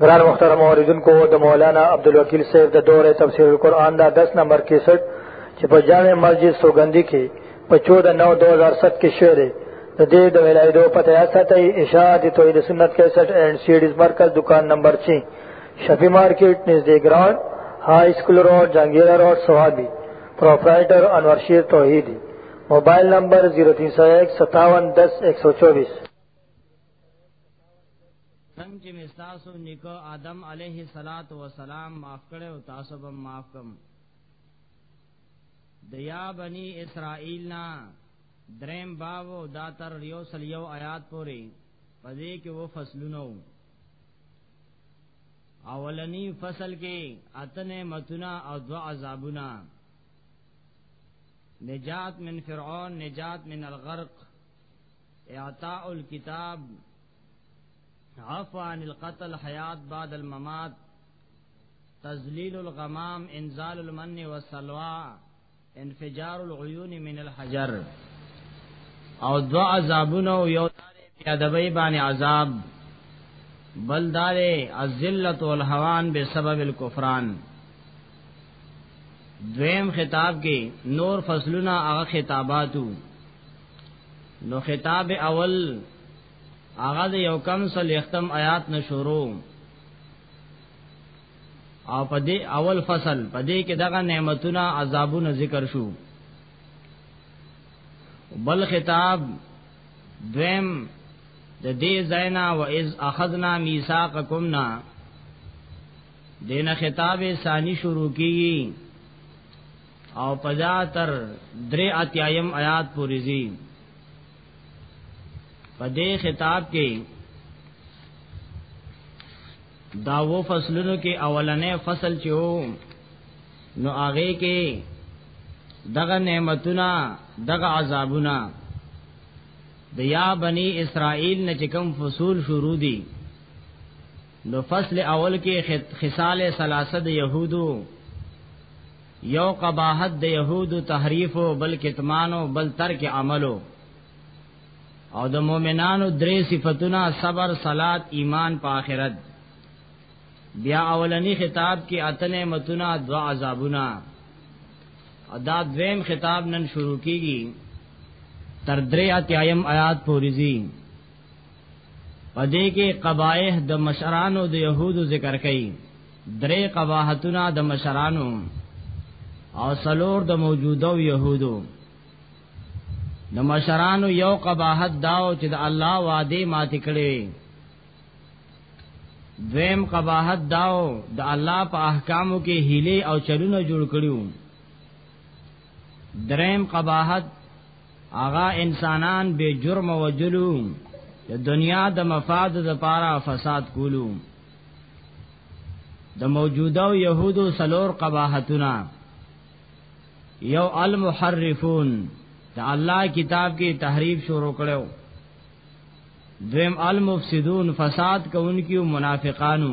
گران محترم اوریدن کو د مولانا عبدالوکیل صاحب د دور تفسیر القرآن دا دس نمبر کیسٹ چې په جامع مسجد سوګندی کې په 14 9 2007 کې شعر د دې د ولایدو پته یا ساتي اشاعت توحید سنت 61 اینڈ سیډز مرکز دکان نمبر 6 شفیع مارکیټ نزدې ګراوند های سکول روډ جنگیرا روډ سوابي پرپرایټر انور شیر توحیدی موبایل نمبر 03015710124 څنګه چې مستاسو نیکو آدم علیه الصلاۃ والسلام معاف کړي او تاسو به معاف کم د یا بنی اسرائیل نا دریم باب او دا تر یو سل یو آیات پورې پدې کې وو فصلونو اولنی فصل کې اتنه متنا او دوا عذابنا نجات من فرعون نجات من الغرق اعطاء الكتاب عفو عن القتل حیات بعد الممات تزلیل الغمام انزال المن والسلوى انفجار العيون من الحجر او دو عذابونو یو یادبی باندې عذاب بل دار الذلت والهوان بسبب الكفران دویم خطاب کې نور فصلونه هغه خطاباتو نو خطاب اول هغه د یو کم سل ختم آیات نشورو او په دې اول فصل په دې کې دغه نعمتونه عذابونه ذکر شو بل خطاب دویم د دې زینا و اذ اخذنا میثاقکم نا دینه خطاب ثانی شروع کیږي او پزا تر درې اتیایم آیات پورې زی په دې خطاب کې دا و فصلونو کې اولنې فصل چې وو نو هغه کې دغه نعمتونه دغه عذابونه د یا بنی اسرائیل نه چې کوم فصول شروع دي نو فصل اول کې خصال ثلاثه د يهودو یو قباحت د يهودو تحریف او بل کتمان او بل ترک عملو او د مؤمنانو درې صفاتونه صبر صلات ایمان په آخرت بیا اولنی خطاب کې اتنه متونه دوا عذابونه ادا دویم خطاب نن شروع کیږي تر درې اتیایم آیات پوری زی پدې کې قبایح د مشرانو د يهودو ذکر کړي درې قباحتونه د مشرانو او سلور د موجوده يهودو د مشرانو یو قباحت داو چې د الله وعده ماته کړي دویم قباحت داو د الله په احکامو کې هیله او چلونه جوړ کړیو دریم قباحت هغه انسانان به جرم وجلو د دنیا د مفاد د پاره فساد کولو د موجوده يهودو سلور قباحتونه یو المحرفون د الله کتاب کې تحریف شروع کړو دویم المفسدون فساد کوونکي او منافقانو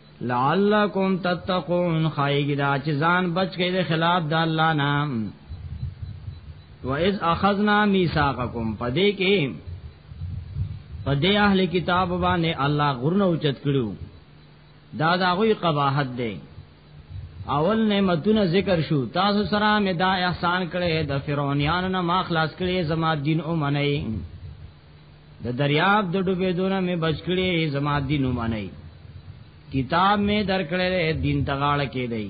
لعلکم تتقون خایګی دا چې ځان بچ کړي د خلاف د الله نام و اذ اخذنا میثاقکم پدې کې پدې اهل کتاب باندې الله غرنه اوچت کړو دا دا غوي قباحت دی اول نعمتونه ذکر شو تاسو سره مې دا احسان کړې د فرعونانو نه ما خلاص کړې زما دین او منئ د دریاب د ډوبېدو نه مې بچ کړی زما دین ومنئ کتاب مې درکړی دین ته غاړه کېدی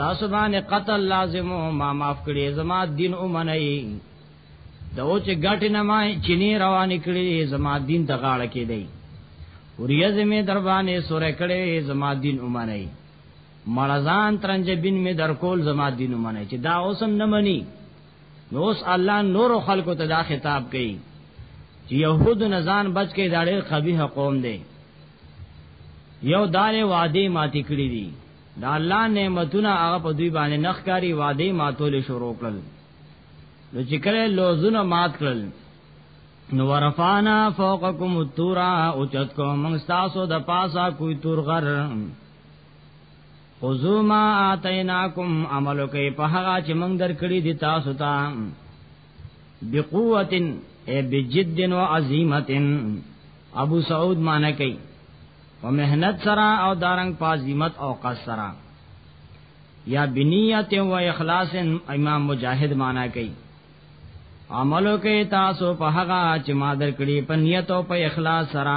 تاسو باندې قتل لازم ما معاف کړی زما دین ومنئ د اوچ ګټ نه ما چینی روان کړی زما دین ته غاړه کېدی وریځ مې در باندې سورې کړی زما دین ومنئ مړزان ترنج بن مې در کول زما دین ومنئ چې دا اوسم نه مني نو اوس الله نور خلکو ته دا خطاب کوي چې يهود نزان بچ کې دا ډېر قبيح قوم دی یو دار وعده ماتې کړې دي دا الله نعمتونه هغه په دوی باندې نخکاری وعده ماتول شروع کړل نو چې کله لوزونه مات کړل نو ورفانا فوقکم التورا او چت کو موږ تاسو د پاسا کوئی تور غر خذو ما آتیناکم عملو کوي په هغه چې موږ درکړي دي تاسو ته بقوتن ای بجد و عظیمتن ابو سعود معنی کوي په مهنت سره او دارنګ پازیمت او قص سره یا بنیت و اخلاص امام مجاهد معنی کوي عملو کوي تاسو په هغه چې ما درکړي په نیت او په اخلاص سره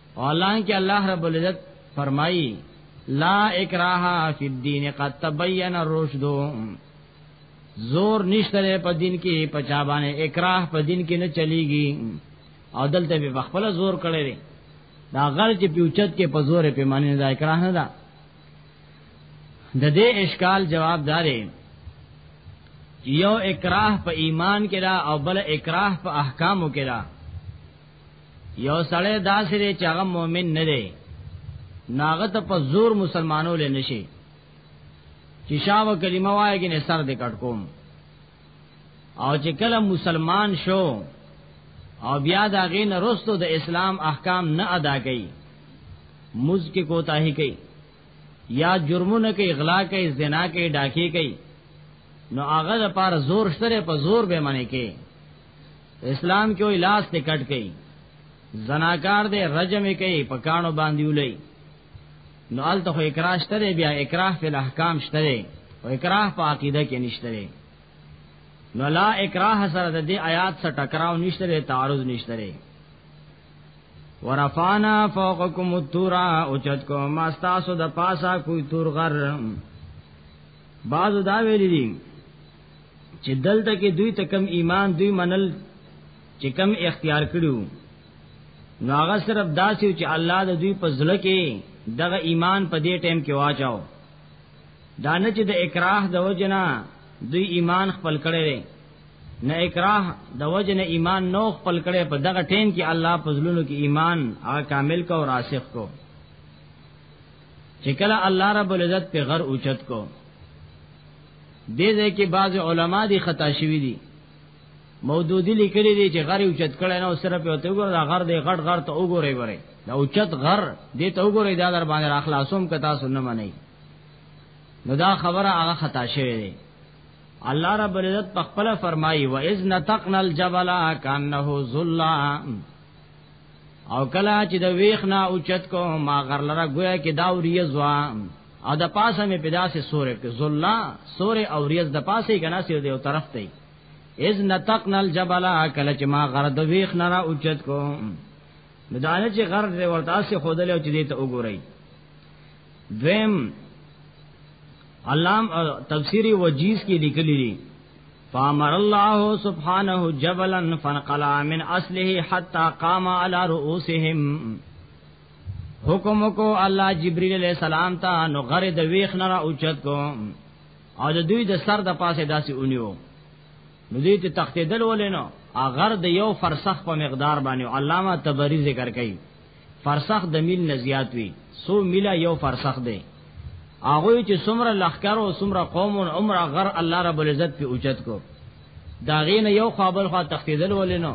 اولان کې الله رب العزت فرمایي لا اکراه فی الدین قد تبین الرشد زور نشته په دین کې پچا باندې اکراه په دین کې نه چلیږي او دلته به خپل زور کړی دی دا غل چې پیوچت کې په زور په معنی دا اکراه نه ده د دې اشکال جواب دارې یو اکراه په ایمان کې دا او بل اکراه په احکامو کې دا یو سړی داسې دی چې هغه مؤمن نه دی ناغه ته په زور مسلمانو لې نشي چې شاو کلمه وایي کې سر دې کټ کوم او چې کله مسلمان شو او بیا دا غین رستو د اسلام احکام نه ادا کړي مز کې کوتاهی کوي یا جرمونه کوي اغلا کوي زنا کوي ډاکی کوي نو هغه لپاره زور شته په زور به منې کوي اسلام کې وی لاس ته کټ کئ زناکار دې رجم کئ پکانو باندې ولې نو ال ته اکراه شته بیا اکراه فی الاحکام شته او اکراه په عقیده کې نشته نو لا اکراه سره د دې آیات سره ټکراو نشته تعارض نشته ورفانا فوقکم التورا اوچت کو ما ستاسو د پاسا کوئی تور غر بعضو دا ویلی دي چې دلته کې دوی ته کم ایمان دوی منل چې کم اختیار کړو نو هغه صرف داسې چې الله د دوی په ځل کې دغه ایمان په دې ټیم کې واچاو دانه چې د اکراه د وجنا دوی ایمان خپل کړي نه اکراه د وجنه ایمان نو خپل کړي په دغه ټیم کې الله په ځلونو کې ایمان هغه کامل کو راسخ کو چې کله الله رب العزت په غر اوچت کو دې دې کې بعض علما دي خطا شوی دي مودودی لیکلی دی چې غر اوچت کړي نه صرف یو ته وګوره دا غر دې غټ غر ته وګوره وره دا اوچت غر دې ته وګوره دا در باندې اخلاصوم کتا سن منئ نو دا خبره هغه خطا شوی دی الله رب العزت په خپل فرمایي و اذ نتقنا الجبل كانه ذللا او کلا چې د ویخ نه اوچت کو ما غر لره گویا کې دا وریز وا او د پاسه مې پیدا سي سورې کې زلا سورې او ریز د پاسه کنا سي د یو طرف ته از نتقنا الجبل کلا چې ما غر د ویخ نه را اوچت کو نو دا نه چې غر دې ورته سي خودل او چې دې ته وګورئ دویم علام تفسیری وجیز کې لیکلی دي فامر الله سبحانه جبلا فنقل من اصله حتى قام على رؤوسهم حکم کو الله جبريل عليه السلام ته نو غره د ویخ نه را اوچت کو او د دوی د سر د پاسه داسې اونیو نو دې ته تختیدل ولینو اگر د یو فرسخ په مقدار باندې علامه تبری ذکر کوي فرسخ د میل نه زیات وي سو میلا یو فرسخ دی هغه چې څومره لخر او څومره قوم او عمره غر الله رب العزت په اوچت کو دا غین یو خابل خوا تختیدل ولینو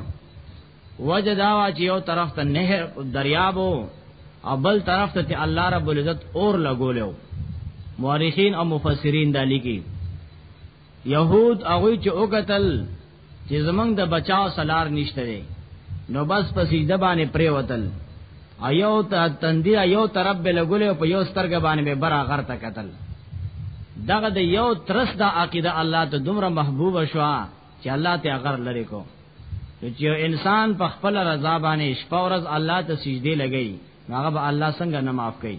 وجه دا وا چې یو طرف ته نهر دریاب او بل طرف ته الله رب العزت اور لګولیو مورخین او مفسرین دا لیکي يهود هغه چې او قتل چې زمنګ د بچاو سلار نشته دی نو بس په سجده باندې پرې وتل ایو ته تندی ایو طرف به لګولې په یو سترګ باندې به برا غر ته قتل دغه د یو ترس د عقیده الله ته دومره محبوب شو چې الله ته غر لري کو چې انسان په خپل رضا باندې شپه ورځ الله ته سجده لګي هغه به الله څنګه نه معاف کوي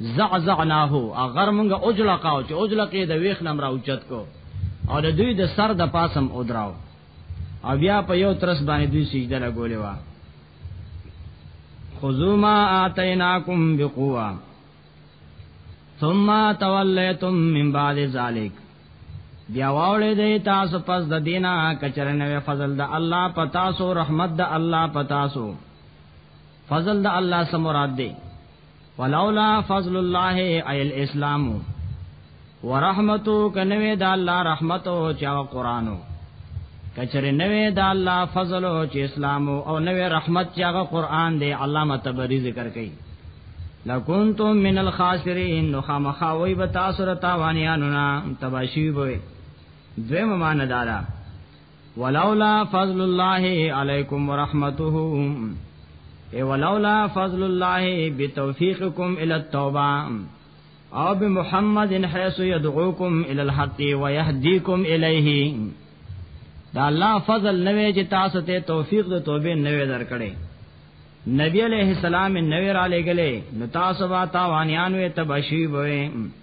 زعزعناه اگر مونږه اوجلا کاو چې اوجلا کې د ویخ نم را اوچت کو او د دوی د سر د پاسم او دراو او بیا په یو ترس باندې دوی سجده لګولې وا خذو ما اتیناکم بقوا ثم تولیتم من بعد ذلک بیا واولې دې تاسو پس د دینه کچرنه فضل د الله پتا سو رحمت د الله پتا سو فضل د الله سم مراد دی ولولا فضل الله ای الاسلام ورحمتو کنوې د الله رحمت او چا قرانو کچره نوې د الله فضل او چې اسلام او نوې رحمت چې هغه قران دی علامه تبری ذکر کړي لکنتم من الخاسرین نو خامخاوی به تاسو را تاوانیانو نه تباشی وي دوی ممانه دارا ولولا فضل الله علیکم ورحمته ای ولولا فضل الله بتوفیقکم الی التوبه او بمحمد حيث يدعوكم الى الحق ويهديكم اليه دا الله فضل نوې چې تاسو ته توفیق د توبې نوې درکړي نبی علیہ السلام نوې را لګلې نو تاسو وا تاوانیان وې تبشیب وې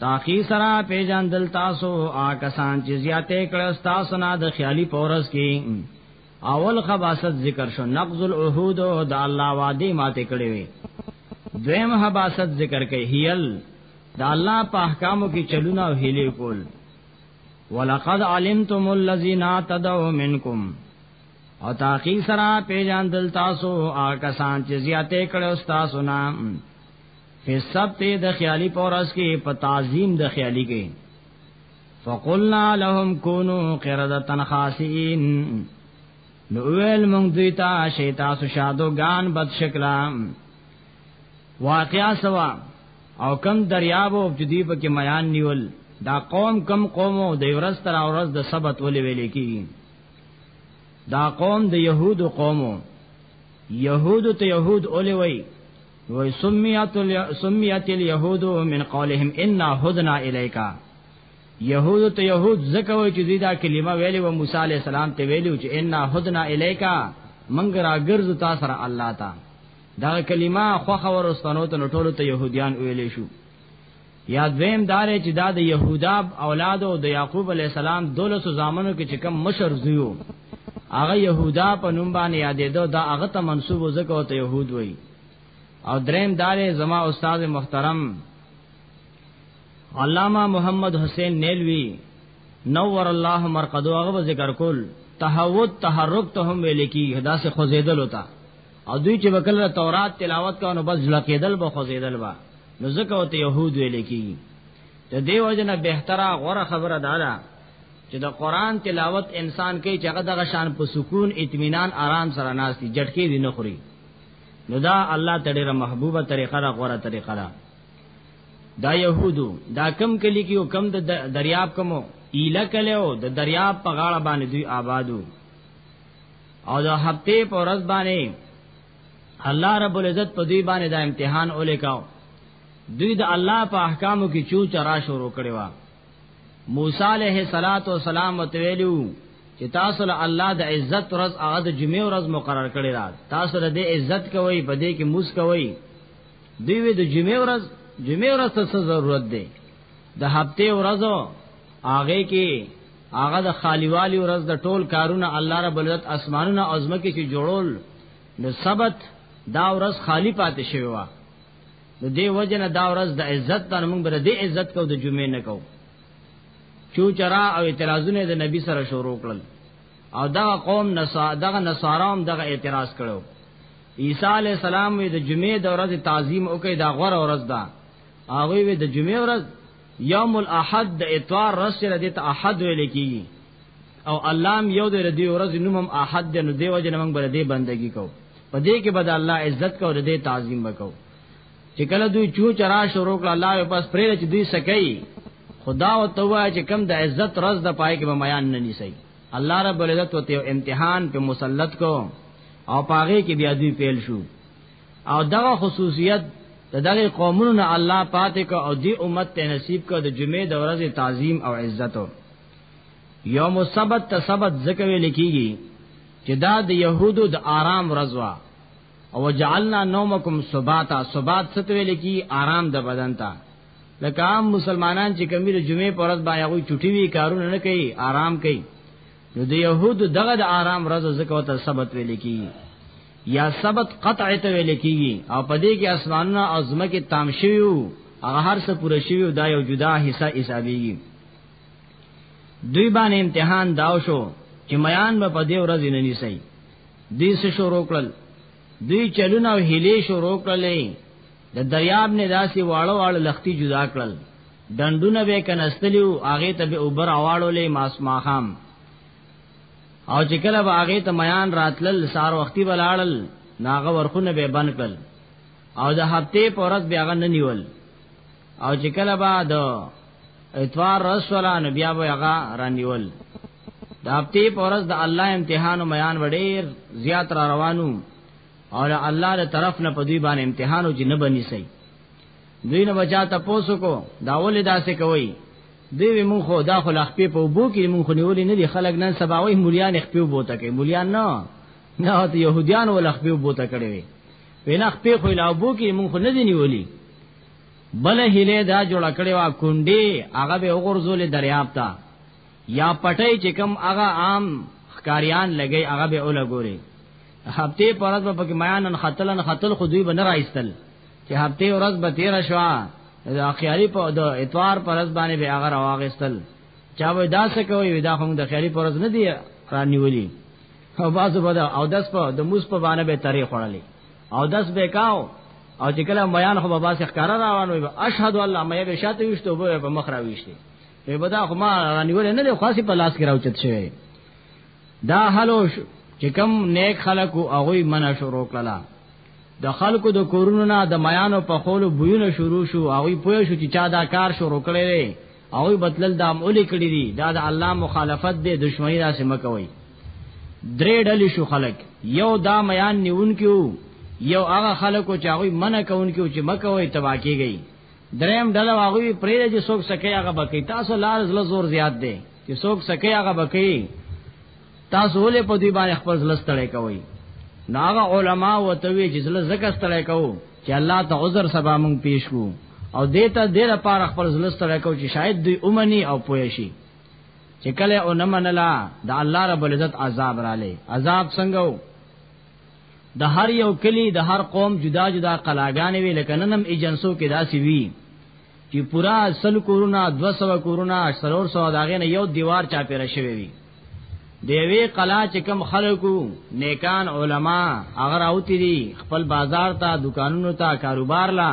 تاخی سرا پیجان دل تاسو آکسان چې زیاته کړه تاسو نه د خیالي پورس کې اول خباست ذکر شو نقض العهود او د الله وعده ماته کړې وي دویم خباست ذکر کوي هیل د الله په احکامو کې چلونه او هلي کول ولقد علمتم الذين تدعوا منكم او تاخی سرا پیجان دل تاسو آکسان چې زیاته کړه تاسو نه په سبت د خیالي پورس کې په تعظیم د خیالي کې فقلنا لهم كونوا قردة خاسئين نو ویل مونږ دوی ته شیطان سو شادو ګان بد شکلا واقعا سوا او کم دریابو چې دی په کې میان نیول دا قوم کم قومو د ورځ تر ورځ د سبت ولې ویلې کی دا قوم د يهودو قومو يهودو ته يهود اولې وای وای سمیت سمیت اليهود من قولهم ان هدنا الیک یهود ته یهود زکه وای چې دا کلمه ویلې و موسی علی السلام ته ویلو چې ان هدنا الیک منګ را ګرځو تاسو سره الله تا دا کلمه خو خبر واستنو ته ټولو ته يهوديان ویلې شو یا دویم دار چې دا د یهودا اولاد او د یعقوب علی السلام دولس زامنو کې چې کم مشر زیو هغه یهودا په نوم باندې یادېدو دا هغه ته منسوب ځکه او ته یهود وای او دریم دار زما استاد محترم علامہ محمد حسین نیلوی نور الله مرقدو هغه ذکر کول تهوت تحرک ته هم ویل کی دا سه خوزیدل ہوتا او دوی چې وکړه تورات تلاوت کوي نو بس لکېدل به خوزیدل با نو ځکه او ته يهود ویل کی د دیو جن بهتره غوره خبره ده دا چې د قران تلاوت انسان کوي چې هغه دغه شان په سکون اطمینان آرام سره ناشتي جټکی دی نه خوري نو دا الله تعالی محبوبه طریقه ده غوره طریقه ده دا يهودو دا کم کلی کیو کم د دریاب کمو ایله کلیو د دریاب په غاړه باندې دوی آبادو او د هفته په ورځ باندې الله رب العزت په دوی باندې دا امتحان ولیکاو دوی د الله په احکامو کې چو چرا شروع کړي وا موسی علیه الصلاۃ والسلام وتویلو چې تاسو له الله د عزت ورځ هغه د جمعې ورځ مقرر کړی را تاسو د عزت کوي په دې کې موس کوي دوی د جمعې ورځ جمعې ورځ ته ضرورت دی د هفته ورځو هغه کې هغه د خالیوالی ورځ د ټول کارونه الله رب العزت اسمانونه او زمکه کې جوړول نو سبت دا ورځ خالی پاتې شوی و نو دی وجنه دا ورځ د عزت تر موږ بر دې عزت کو د جمعې نه کو چو چرا او اعتراضونه د نبی سره شروع کړل او دا قوم نصا دغه نصارام دغه اعتراض کړو عیسی علی السلام د جمعې د ورځې تعظیم وکړي دا غوړ ورځ ده هغه د جمعې ورځ یوم الاحد د اتوار رس سره د احد ویل کیږي او الله یو د دې ورځ نومم احد د نو دی وجه نوم بر دې بندگی کو په دې کې بد الله عزت کو دې تعظیم وکاو چې کله دوی چو چرا شروع کړ الله په پاس پرې چې دوی سکي خدا او توه چې کم د عزت رز د پای کې به میان نه نیسي الله رب العزت وته امتحان په مسلط کو او پاغه کې بیا دوی پیل شو او دغه خصوصیت د دغه قومونو نه الله پاتې کو او دی امت ته نصیب کو د جمعې د ورځې تعظیم او عزت یوم السبت ته سبت ځکه ویل کیږي چې دا د يهودو د آرام ورځ وا او جعلنا نومکم سباتا سبات ست ویل کی آرام د بدن ته لکه عام مسلمانان چې کمی د جمعې پر ورځ باندې غوي چټي وی کارونه نه کوي آرام کوي نو د يهود دغه د آرام ورځ زکه وته سبت ویل کی یا سبت قطع ته ویل کی او پدې کې اسمانونه او زمکه تام شویو هغه هر څه پوره شویو دا یو جدا حصہ حسابيږي دوی باندې امتحان داو شو چې میان به پدې ورځ نه نیسي دې څه شروع کړل دوی چلونه او هلې شروع کړلې د دریاب نه داسې واړو واړو لختی جدا کړل ډنډونه به کنستلیو هغه ته به اوبر اواړولې ماس ماخام او چې کله به هغه ته میان راتلل سار وختي بلاړل ناغه ورخونه به بند کړل او د هفته پورز بیا غن نیول او چې کله به د اتوار رسولان بیا به هغه رانیول د هفته پورز د الله امتحان او میان وړیر زیات را روانو او الله له طرف نه په دوی باندې امتحان او جنب نيسي دوی نه بچا تاسو کو دا ولې داسې کوي دوی مون خو دا خو لخپې په وبو کې مون خو نیولې نه دي خلک نن سباوي مليان خپې وبو ته کوي مليان نه نه ته يهوديان ول خپې وبو ته کړي وي وینا خپې خو لا وبو کې مون خو نه دي نیولې بل هله دا جوړ کړي وا کونډي هغه به وګرځولې دریاب ته یا پټي چې کم هغه عام خکاریان لګي هغه به اولګوري هفته پرد په کې میانن خطلن خطل خو دوی بنر ایستل چې هفته ورځ به تیر شو د اخیاري په د اتوار پر ورځ باندې به هغه راوغستل چا به دا څه کوي ودا هم د خیری پر ورځ نه دی رانیولي او باسو بده او داس په د موس په باندې به تاریخ وړلې او داس به کاو او چې کله بیان خو بابا څخه کار روان وي اشهد الله مې به شاته وشته وبو په مخ راويشته په بدا خو ما رانیول نه له خاصه په لاس کې راوچت شوی دا حلو چې کم نیک خلکو هغه منه شروع کړه د خلکو د کورونو نه د میانو په خولو بویونه شروع شو او وی پوه شو چې چا دا کار شروع کړی دی او وی بتلل دا مولې کړی دی دا د الله مخالفت دی دشمنی دا سم کوي درې ډلې شو خلک یو دا میان نیونکو یو هغه خلکو چې هغه منع کوونکو چې مکوې تبا کیږي دریم ډله هغه پرې چې څوک سکه هغه بکی تاسو لار زله زور زیات دی چې څوک سکه هغه بکی تاسو ولې په دې باندې خپل ځل ستړی کوئ ناغه علما وتوی چې ځل زکه ستړی کوو چې الله ته عذر سبا مونږ پیش کو او دیتا دې لپاره خپل ځل ستړی کوو چې شاید دوی اومني او پوه شي چې کله او نه منلا د الله رب العزت عذاب را لې عذاب څنګه وو د هر یو کلی د هر قوم جدا جدا قلاګانې وی لکه ننم ایجنسو کې داسې وی چې پورا سل کورونه 200 کورونه سرور سو داغه نه یو دیوار چا پیره شوی وي دیوی قلا چې کم خلکو نیکان علما اگر اوتی دي خپل بازار ته دکانونو ته کاروبار لا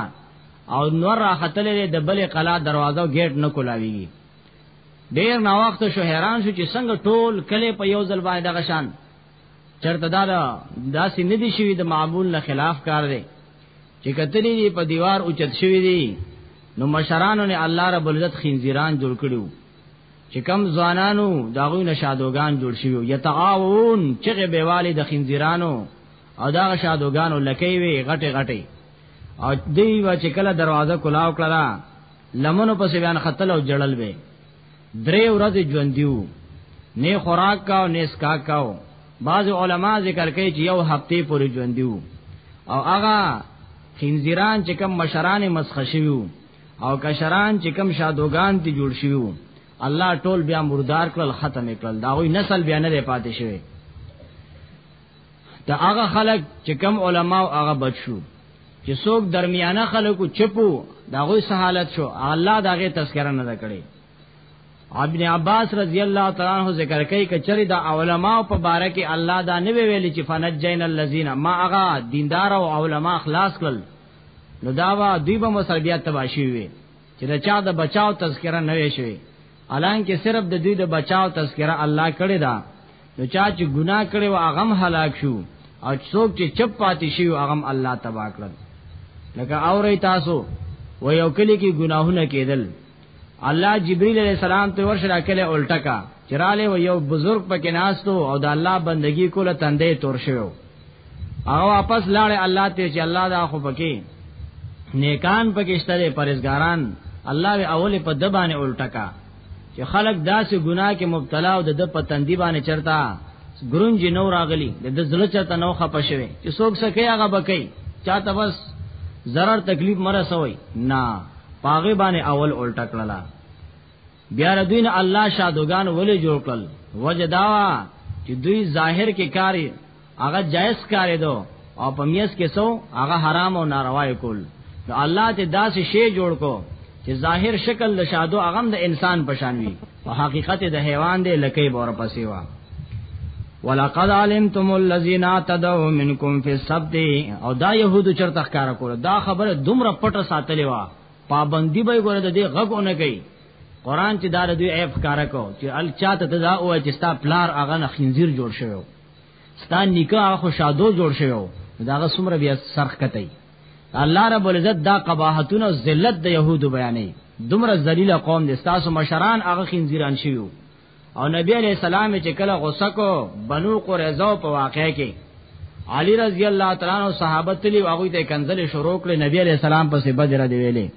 او نور راختلې د بلې قلا دروازه او گیټ نه کولاوي ډیر نا وخت شو حیران شو چې څنګه ټول کله په یو ځل باندې دغه شان چرته دا داسې ندی شوی د معمول نه خلاف کار دی چې کتلی دی په دیوار او چت شوی دی نو مشرانو نه الله رب العزت خنزیران جوړ کړو چې کم ځوانانو داغوی نشادوغان جوړ شوی یتعاون چې به والي د خنزیرانو او دا شادوغانو لکې وی غټه غټه او دی و چې کله دروازه کلاو کړه لمنو پس بیان خطل او جړل به درې ورځې ژوندیو نه خوراک کاو نه اسکا کاو بعض علما ذکر کوي چې یو هفته پورې ژوندیو او هغه خنزیران چې کم مشران مسخه شویو او کشران چې کم شادوغان تی جوړ شویو الله ټول بیا مردار کړل ختم کړل دا وی نسل بیا نه پاتې شوی دا هغه خلک چې کم علما او هغه بچ شو چې څوک درمیانه خلکو چپو دا غوي سہالت شو الله داغه تذکرہ نه کړي ابن عباس رضی الله تعالی عنہ ذکر کوي کچری دا علما په باره کې الله دا نه ویل چې فنجین الذین ما اغا دیندار او علما خلاص کړل نو دا وا دوی به مسلبیات تباشي وي چې دا چا د بچاو تذکرہ نه وی شوی الان کې صرف د دوی د بچاو تذکرہ الله کړی دا نو چا چې ګناه کړی و هغه هم هلاک شو او څوک چې چپ پاتې شي هغه هم الله تبا کړل لکه اورې تاسو و یو کلی کې ګناهونه کېدل الله جبريل عليه السلام ته ورشلا کله الټکا چراله و یو بزرگ پکې ناستو او د الله بندگی کوله تندې تور شوو هغه واپس لاړ الله ته چې الله دا خو پکې نیکان پکې شته پرېزګاران الله وی اول په د باندې الټکا چې خلک داسې ګناه کې مبتلا او د د پتندې باندې چرتا ګرونج نو راغلی د د زړه چرته نو خپه شوی چې څوک سکه هغه بکې چاته بس zarar تکلیف مرسوي نه پاغه باندې اول الټکړه بیا ردوین الله شادوغان ولې جوړ کړل وجداوا چې دوی ظاهر کې کاری هغه جائز کاری دو او په میس کې سو هغه حرام او ناروا کول نو الله ته داسې شی جوړ کو چې ظاهر شکل د شادو اغم د انسان پشان وي او حقیقت د حیوان دی لکې بور پسې وا ولقد علمتم الذين تدعوا منكم في السبت او دا يهودو چرته ښکارا کول دا خبره دومره پټه ساتلې وا پابندی به ګوره د دې غږ اونې کوي قران چې دار دوی عیب ښکارا کو چې ال چاته ته دا او چې ستا پلار هغه نه خنزیر جوړ شوی ستا نکاح خو شادو جوړ شوی داغه سمره بیا سرخ کتای الله رب العزت دا قباحتون او ذلت د يهودو بیانې دومره ذلیل قوم دي تاسو مشران هغه خنزیران شيو او نبی علیہ السلام چې کله غوسه کو بنو قریظه په واقع کې علی رضی الله تعالی عنہ صحابه تلی واغوی ته کنزل شروع کړ نبی علیہ السلام پسې بدر دی ویلې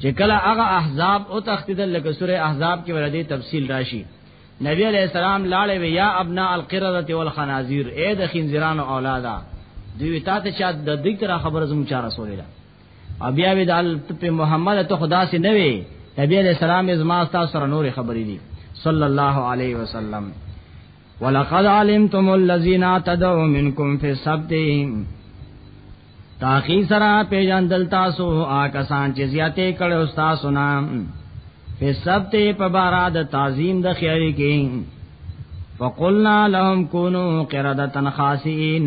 چې کله هغه احزاب او تختیدل لکه سوره احزاب کې ورته تفصیل راشي نبی علیہ السلام لاړې وی یا ابنا القرده والخنازیر اے د خنزیرانو اولادا دوی تا ته چا د دې تر خبره زموږ چاره سولې او بیا وی د په محمد ته خدا سي نه وي نبی علیہ السلام ازما تاسو سره نور خبرې دي صلی الله علیه وسلم ولقد علمتم الذين تدعوا منكم في السبت تاخی سرا پیجاندل تاسو آکسان چې زیاته کړه استاد سنا په سبت په بارا د تعظیم د خیری کې فقلنا لهم كونوا قردة خاسئين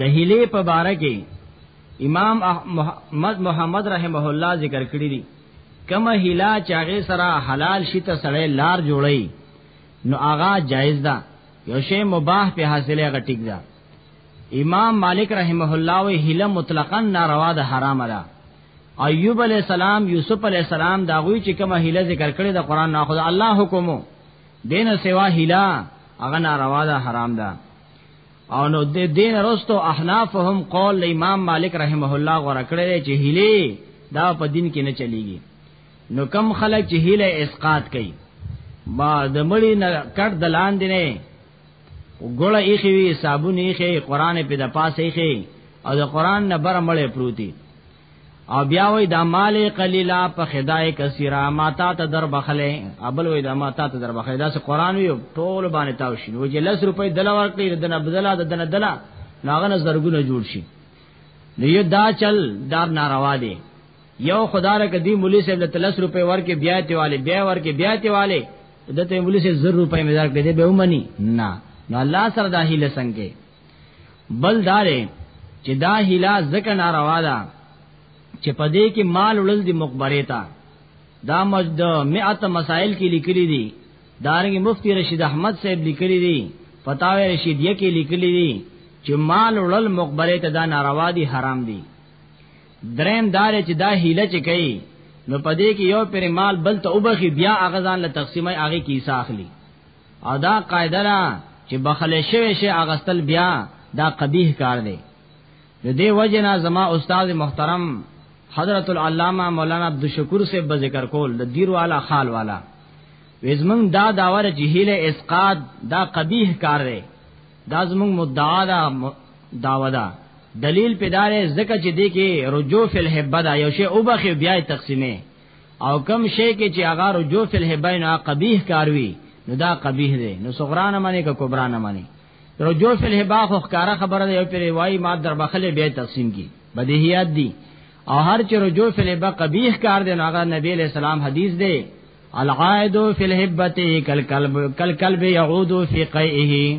د هیلې په باره کې امام محمد محمد رحمه الله ذکر کړی دی کما هیلا چاغه سره حلال شي ته سړی لار جوړی نو آغا جایز ده یو شی مباح په حاصله غټیک ده امام مالک رحمه الله وی هیله مطلقاً ناروا ده حرام ده ایوب علی السلام یوسف علی السلام دا غوی چې کومه هیله ذکر کړی د قران نه خدای الله حکمو دینه سوا هیله هغه ناروا ده حرام ده او نو د دین رستو احناف هم قول د امام مالک رحمه الله غره کړی چې هیله دا په دین کې نه چلیږي نو کم خلک چې هیله اسقات کوي ما د مړی نه کټ د لاندې نه ګوړه یې وی صابون یې قرآن په د پاسه یې او د قرآن نه بر مړې پروتي او بیا وای دا مال قلیلا په خدای کثیره ما تا ته در بخله ابل وای دا ما تا ته در بخله دا سه قران وی ټول باندې تاو شي وجه لس روپۍ دل ورکړي دنه بدلا دنه دلا ناغه نظرګونه جوړ شي نو یو دا چل دار ناروا دی یو خدای رکه دی مولوی صاحب له 30 روپۍ ورکه بیا ته والے بیا ورکه بیا ته والے دته مولوی صاحب 0 روپۍ مزار کړي به ومني نه نو الله سره دا هیله څنګه بل دارې چې دا هلا زکه ناروا ده چې پدې کې مال ولل دی مقبره تا دا مجد مئات مسائل کې لیکلي دي دارنګ مفتی رشید احمد صاحب لیکلي دي فتاوی رشیدیه کې لیکلي دي چې مال ولل مقبره ته دا ناروا دي حرام دي دریم دار چې دا هیله چې کوي نو پدې کې یو پر مال بل ته وبخي بیا اغزان له تقسیمه هغه کیسه اخلي او دا قاعده را چې بخله شوی شي اغستل بیا دا قبیح کار دی د دې وجنا زما استاد محترم حضرت العلامہ مولانا عبدالشکور سے به ذکر کول د دیر والا خال والا وزمن دا داور جهیل اسقاط دا قبیح کار دی دا زمون مدعا دا داوا دا دلیل پداره زکه چې دی کې رجوع فی الحبه دا یو شی او بخې بیا تقسیمه او کم شی کې چې هغه رجوع فی الهبین قبیح کاروي نو دا قبیح دی نو صغرا نه معنی که کبرا نه معنی رجوع فی الهبا خو ښکارا خبره دی په روایي ما در بخله بیا تقسیم کی بدیهیات دی او هر چې رجوع فی الهبا قبیح کار دی نو هغه نبی علیہ السلام حدیث دی العائد فی الهبته کل کلب کل کلب یعود فی قیئه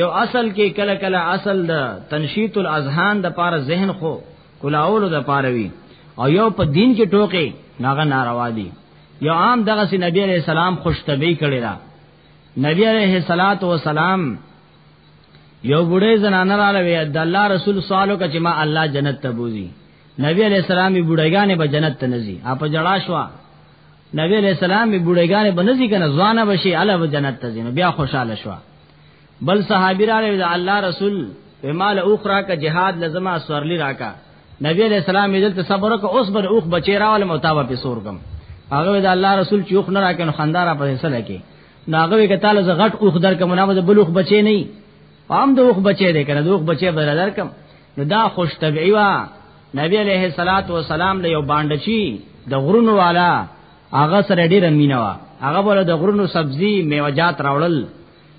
یو اصل کې کله کله اصل د تنشیط الاذهان د پاره ذهن خو کلاولو د پاره وی او یو په دین کې ټوکې ناغه ناروا دي یو عام دغه سي نبی عليه السلام خوشتبي کړی دا نبی عليه الصلاه والسلام یو بډې زنانه را لوي د الله رسول سوالو کچې ما الله جنت ته بوزي نبی عليه السلام بډایګانې به جنت ته نزي اپ جړا شوا نبی علیہ السلام به بوډګانې بنځي کنه ځوانه بشي الله به جنت ته ځینو بیا خوشاله شو بل صحابي را لوي الله رسول په مال اوخرا کا جهاد لزما سورلی راکا نبی علیہ السلام دې ته صبر وکړه اوس بر اوخ بچی راول متابه په سور کم هغه د الله رسول چې اوخ نه راکې نو خندار په فیصله کې ناغه کې تعالی ز غټ اوخ در کوم نه به بلوخ بچی نه پام د اوخ بچی دې کنه د اوخ بچی بدل در کم نو دا خوش طبيعي وا نبی علیہ الصلات والسلام له یو باندچی د غرونو والا هغه سره ډیره مینه وا هغه بوله د غرونو سبزی میوجات راوړل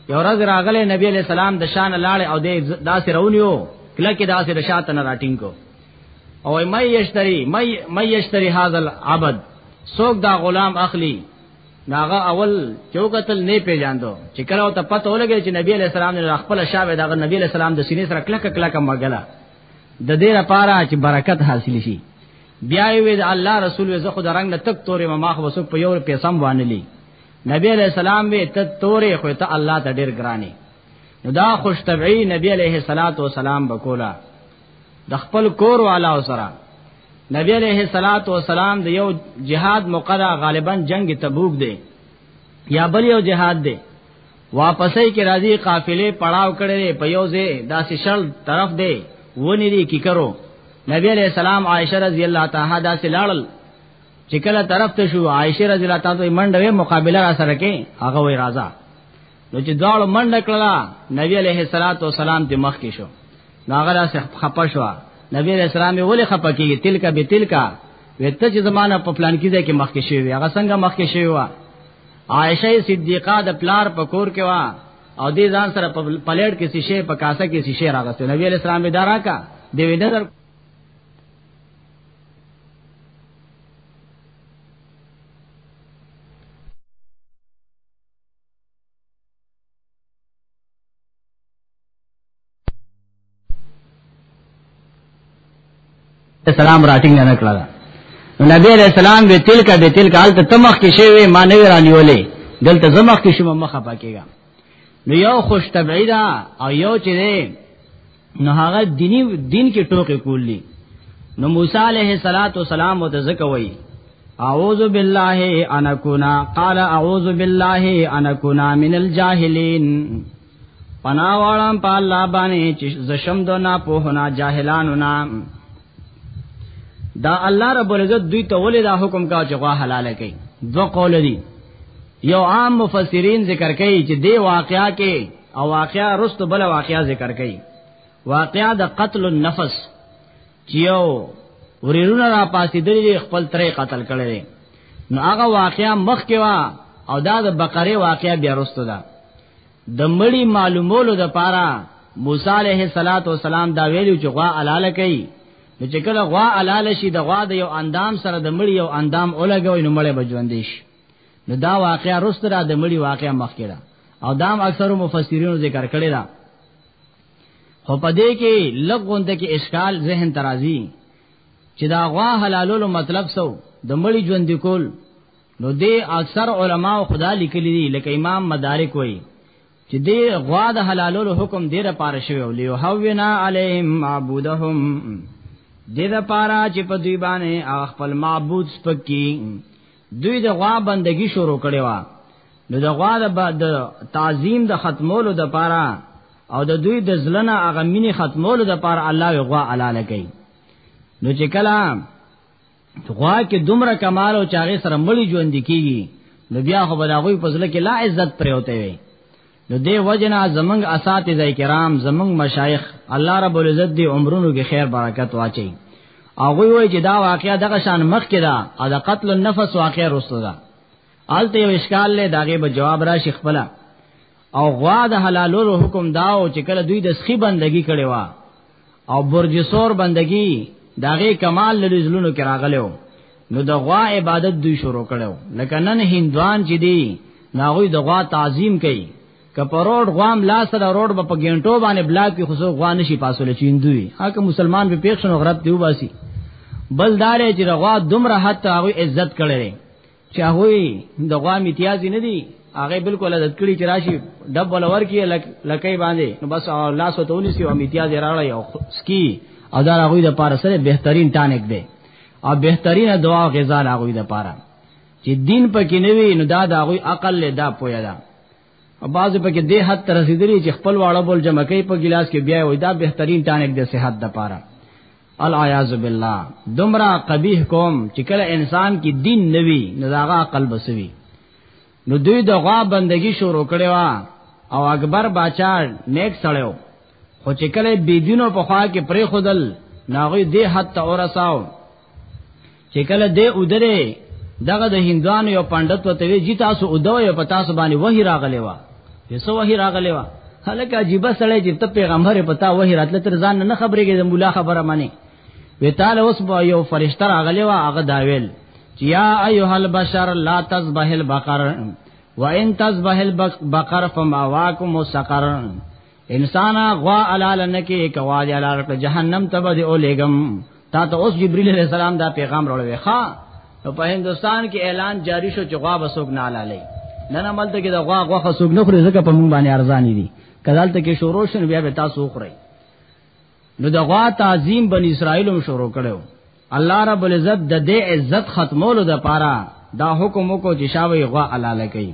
یو ورځ راغله نبی علیہ السلام د شان لاړ او د داسې رونیو کله کې داسې د شاته نه راټینګ کو او مې یشتری مې مې یشتری هاذا العبد سوک دا غلام اخلی ناغه اول چوکتل نه پیژاندو چې کله ته پته ولګی چې نبی علیہ السلام نه خپل شابه دا نبی علیہ السلام د سینې سره کلک کلک مګلا د دې لپاره چې برکت حاصل شي بیا وی د الله رسول زه خو د رنگ نه تک تورې ما ماخ وسو په یو پیسم باندې لی نبی علیہ السلام وی ته تورې خو ته الله ته ډیر ګرانی نو دا خوش طبعی نبی علیہ الصلات والسلام بکولا د خپل کور والا سره نبی علیہ الصلات والسلام د یو جهاد مقرا غالبا جنگ تبوک دی یا بل یو جهاد دی واپسې کې راځي قافلې پړاو کړي په یو ځای داسې شل طرف دی ونی دی کی کرو نبی علیہ السلام عائشہ رضی الله تعالی دا سلال چې کله طرف ته شو عائشہ رضی الله تعالی منډه مقابله را سره کې هغه وی راځه نو چې داړو منډه کړلا نبی علیہ الصلات والسلام ته مخ کې شو ناغرا سه خپه شو نبی علیہ السلام ولې خپه کیږي تلکا به تلکا وته چې زمانہ په پلان کې ځای کې مخ کې شوی هغه څنګه مخ کې شوی عائشه صدیقه د پلار په کور کې وا او دې ځان سره په پلیټ کې شیشه په کاسه کې شیشه راغسته نبی علیہ السلام به دارا کا دی وینر السلام راټینګ نه کړل نو نبی علیہ السلام به تلک به تلک حالت تمخ کې شوی ما نه رانیولې دلته زمخ کې شوم مخه پکېګا نو یو خوش طبعی دا او یو چې نو هغه دینی دین کې ټوکې کولی نو موسی علیہ الصلات والسلام او ذکر وای اعوذ بالله ان کنا قال اعوذ بالله ان کنا من الجاهلین پنا واړم په الله باندې چې زشم دو نه په هنا جاهلانو نه دا الله رب العزت دوی ته ولې دا حکم کا چې غوا حلال کړي دو قول دي یو عام مفسرین ذکر کوي چې دی واقعا کې او واقعا رست بل واقعا ذکر کوي واقعا د قتل النفس چې یو ورېرونه را پاسې دلی خپل ترې قتل کړي نو هغه واقعا مخ کې وا او دا د بقره واقعا بیا رستو ده د مړی معلومولو د پاره موسی علیه الصلاۃ والسلام دا ویلو چې غوا الاله کوي نو چې کله غوا الاله شي د غوا د یو اندام سره د مړی یو اندام اولګوي نو مړی بجوندې شي نو دا واقعا رسترا د مړی واقعا مخکړه او دام اکثر مفسرینو ذکر کړی دا خو پدې کې لګوند کې اشکال ذهن ترازی چې دا غوا حلالولو مطلب سو د مړی ژوند کول نو دې اکثر علما خدا لیکلي دي لکه امام مدارک وایي چې دې غوا د حلالولو حکم دې را پاره شوی او لیو حوینا علیهم معبودهم دې را پاره چې په دوی باندې خپل معبود سپکی دوی د غوا بندگی شروع کړي وا نو د غوا د تعظیم د ختمولو د پاره او د دوی د زلنه هغه مینې ختمولو د پاره الله غوا علاله کوي نو چې کلام غوا کې دومره کمال او چاغې سره مړی ژوند کیږي نو بیا خو بداغوی پزله کې لا عزت پریوته وي نو دی وجنا زمنګ اساتذه کرام زمنګ مشایخ الله رب العزت دی عمرونو کې خیر برکت واچي هغه وای چې دا واقعیا دغه شان مخ کې دا او د قتل النفس واقعیا رسو دا آلته یو اشکال له داګه به جواب را شیخ پلا او غوا د حلالولو حکم داو چې کله دوی د سخی بندگی کړي وا او برجسور بندگی داغه کمال لري زلونو کې راغلو نو د غوا عبادت دوی شروع کړو لکه نن هندوان چې دی ناغوی د غوا تعظیم کوي که په روډ غوام لاس سره روډ په پګینټو باندې بلاک کې خصو غوا نشي پاسول چې هندوی هغه مسلمان به پیښ نو غرب دی وباسي بل دارې چې غوا دومره حتی هغه عزت کړي چې هغه د غوا امتیازي نه دي هغه بالکل عادت کړی چې راشي ډب ولا ورکی لکې باندې نو بس لاس ته ونیسی او امتیاز راړی او سکی او دا هغه د پاره سره بهترین ټانک دی او بهترین دوا غذا هغه د پاره چې دین پکې نه وي نو دا د هغه عقل له دا پویا ده او بعضې پکې دې حد ته رسېدلي چې خپل واړه بول جمع کوي په ګلاس کې بیا وایي دا بهترین ټانک دی صحت دپاره العیاذ بالله دومره قبیح کوم چې کله انسان کې دین نوي نو د هغه عقل بسوي نو دوی د غوا بندگی شروع کړې وه او اکبر باچا نیک سړیو خو چې کله بی دینو په خوا کې پرې خودل ناغوی دې حد ته ورساو چې کله دې ودره دغه د هندوانو یو پندت وته وی جی تاسو ودوه یو پتا سو باندې وਹੀ راغلی و یسو وਹੀ راغلی و هلکه عجیب سړی چې ته پیغمبر پتا وਹੀ راتله تر ځان نه خبرېږي د مولا خبره مانی وی تعالی اوس یو فرشتہ راغلی و هغه داویل یا ایها البشر لا تذبح البقر وان تذبح البقر فما واکم سقر انسان غوا علال نه کې کوا دی علال کړ جهنم ته به او لګم تا ته اوس جبريل عليه السلام دا پیغام راوړی ښا نو په هندستان کې اعلان جاری شو چې غوا بسوګ نه علالې نه نه ملته کې دا غوا غوا خسوګ نه خوري ځکه په مونږ باندې ارزان دي کدالت کې شروع شون بیا به تاسو خوري نو دا غوا تعظیم بن اسرائیل هم شروع کړو الله رب العزت د دې عزت ختمولو د پاره دا حکم وکړو چې شاوې غوا علاله کوي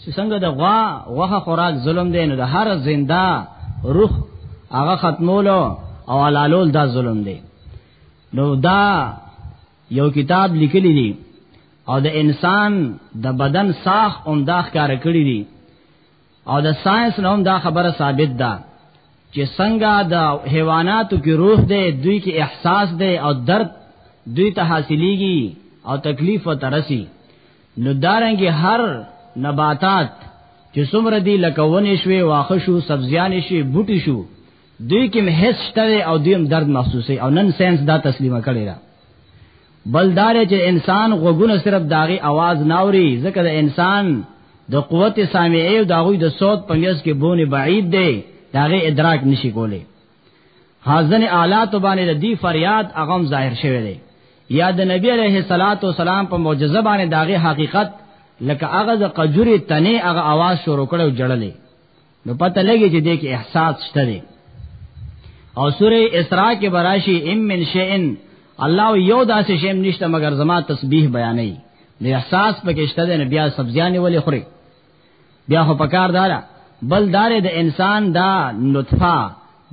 چې څنګه د غوا غوخه خوراک ظلم دی نو د هر زنده روح هغه ختمولو او علالول دا ظلم دی نو دا یو کتاب لیکلی دی او د انسان د بدن ساخ هم دا ښکار کړی دی او د ساينس نه هم دا خبره ثابت ده چې څنګه د حیواناتو کې روح دی دوی کې احساس دی او درد دوی ته حاصلېږي او تکلیف و ترسي نو دارنګي هر نباتات چې څومره دی لکه ونې شوي واخه شو سبزیان شي بوټي شو دوی کې هیڅ شته او دوی درد محسوسي او نن ساينس دا تسلیمه کړی دا بلدار چې انسان غوګونه صرف داغي आवाज ناوري ځکه د انسان د قوت سامعي او داغوی د صوت پنګس کې بونه بعید دی داغه ادراک نشي کولی حاضن آلات باندې د دی فریاد اغم ظاهر شوی دی یا د نبی علیہ الصلات والسلام په معجزه باندې داغه حقیقت لکه هغه د قجوري تنه هغه आवाज شروع کړو جړلې نو پته لګی چې دې کې احساس شته دی او سوره اسراء کې براشي ام من شئن الله یو داسې شیم نشته مگر زما تسبیح بیانې د احساس پکې شته دی نبي سبزیانې ولې خوري بیا خو پکار دارا بل دار د انسان دا نطفه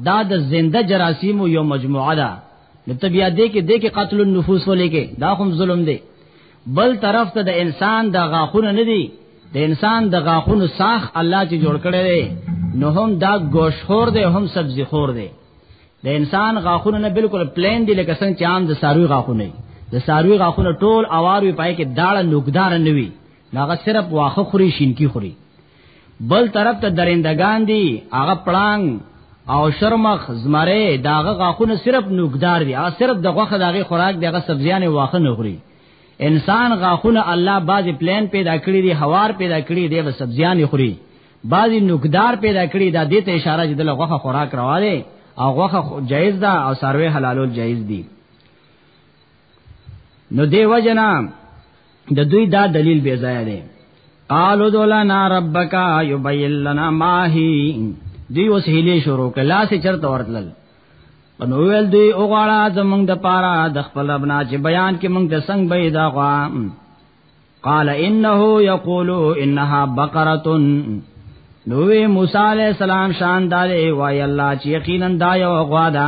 دا د زنده جراثیم یو مجموعه ده نو ته بیا دې کې دې کې قتل النفوس ولې کې دا هم ظلم دی بل طرف ته د انسان د غاخونه نه دی د انسان د غاخونو ساخ الله چې جوړ کړی دی نو هم دا گوش خور دی هم سبزی خور دی د انسان غاخونه نه بالکل پلین دی لکه څنګه چې عام د ساروی غاخونه د ساروی غاخونه ټول اوار وی پای کې داړه نوګدار نه وي هغه صرف واخه خوري شینکی خوري بل طرف ته درندگان دي هغه پړنګ او شرمخ زمره داغه غاخونه صرف نوکدار دي هغه صرف د غوخه داغه خوراک دغه سبزیانه واخه نه خوري انسان غاخونه الله باز پلان پیدا کړی دی هوار پیدا کړی دی و سبزیانه خوري بعضی نوکدار پیدا کړی دا دې ته اشاره چې دغه غوخه خوراک روا دی او غوخه جایز ده او سروي حلالول جایز دي نو دی وجنام د دوی دا دلیل بے ځای دی قالو دولنا ربک یبین لنا ما هی دی اوس هلی شروع کلا سے چرته ورتلل نو ویل دی او غواړه زمونږ د پاره د خپل رب نه چې بیان کې مونږ ته څنګه به دا غوا قال انه یقول انها بقره نو موسی علیہ السلام شان داري وای الله چې یقینا دا یو غوا ده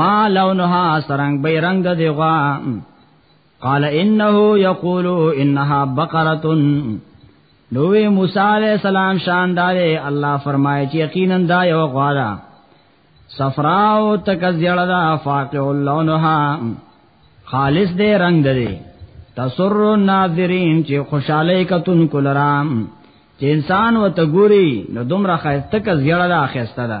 ما لونها سرنګ به رنگ د دی غوا قال انه یقول انها بقره نوې موسی علی السلام شاندار الله فرمایي چې یقینا دا یو غوا ده صفراو تک زیړه ده فاقع لونها خالص دې رنگ دې تسر الناظرین چې خوشاله کتون کولرام چې انسان و ته ګوري نو دومره خسته ک زیړه ده خسته ده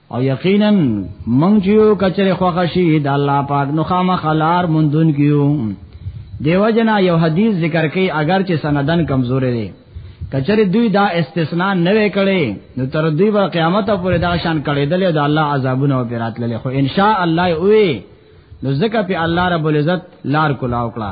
او یقینا مونږ چې یو کچره خوښه شي د الله پاک نو خامخلار مندون کیو دیو جنا یو حدیث ذکر کوي اگر چې سندن کمزورې دي کچره دوی دا استثناء نه وکړي نو تر دوی ور قیامت پورې دا شان کړي دل د الله عذابونه او پیرات للی خو ان شاء الله وي نو ځکه په الله رب العزت لار کولا وکړه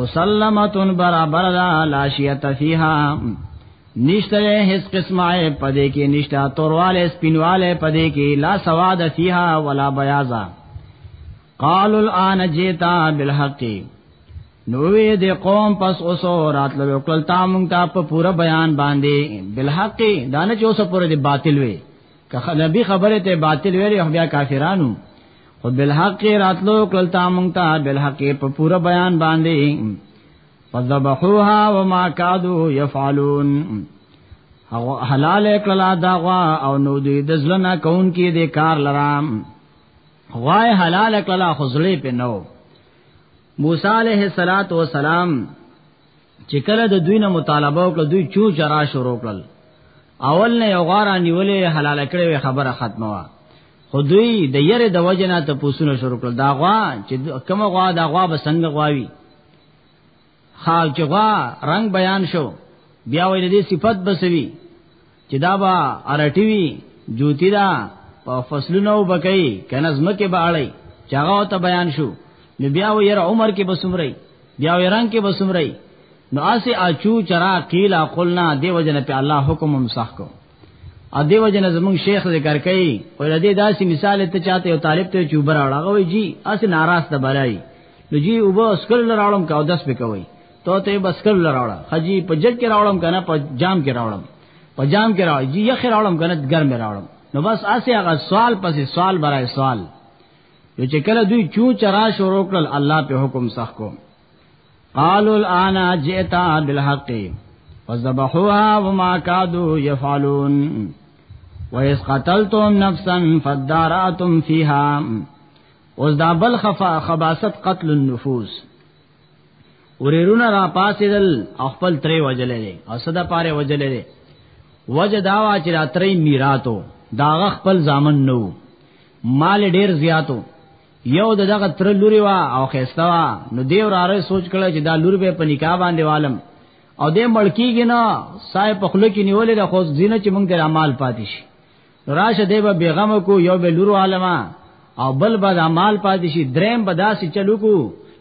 مسلمتون برابر دا لاشیت فیها نشته هیڅ قسمه پدې کې نشته تورواله سپینواله پدې کې لا سواد فیها ولا بیاضا قالوا الان جیتا بالحق نوې د قوم پس اوسو راتلو وکړل تا مونږ ته په پوره بیان باندې بالحق دانه چې اوسه پوره د باطل وي که نبی خبره ته باطل ویلې بیا کافرانو خو بالحق راتلو کل تا مونږ ته بالحق په پورا بیان باندې فذبحوها وما كادوا يفعلون هغه حلال کلا دا غوا او نو دې د ځلنا کون کې دې کار لرام غوای حلال کلا خزلې په نو موسی عليه الصلاه والسلام چې کله د دوی نه مطالبه وکړه دوی چو چرا شروع کړل اول نه یو غار نیولې حلال کړې خبره ختمه وا خو دوی د یره د وجنه ته پوسونه شروع کړل دا غوا چې کوم غوا دا غوا به څنګه غواوي خال چې غوا رنگ بیان شو بیا ویل دې صفت بسوي چې دا با ارټي وي جوتی دا په فصلونو بکای کنه زمکه به اړي چاغه ته بیان شو نو بیا و ير عمر کې بسمري بیا و رنگ کې بسمري نو اسه اچو چرا قیلا قلنا دیو جن په الله حکم هم صح کو ا دیو جن زمون شیخ ذکر کوي او د دې داسې مثال ته چاته یو طالب ته چوبر اړه غوي جی اسه ناراض ته برای نو جی وبو اسکل راړم کا داس به کوي تو ته بس کړ لراوړه خجی په جګ کې راوړم کنه په جام کې راوړم په جام کې راوړم جی یخ راوړم کنه ګرم راوړم نو بس اسه هغه سوال پسې سوال برای سوال نو چې کله دوی چو چرا شروع کړل الله په حکم سخ کو قالوا الان جئتا بالحق فذبحوها وما كادوا يفعلون وَإِذْ قَتَلْتُمْ نَفْسًا فَادَّارَأْتُمْ فِيهَا اوس دا بل خفا خباست قتل النفوس ورېرونه را پاسېدل او خپل ترې وجلې او صدا پاره وجلې وجه داوا چې را ترې میراتو داغه خپل ځامن نو مال ډیر زیاتو یو دغه تر لوري وا او خستا وا نو دیو را رې سوچ کړه چې دا لور به په نکاح باندې والم او دې ملکیږي نه سای په خله کې نیولې د خو زینه چې مونږ د مال پاتې شي راشه دی به بیغم کو یو به لورو عالمه او بل به د مال پاتې شي دریم به داسې چلو کو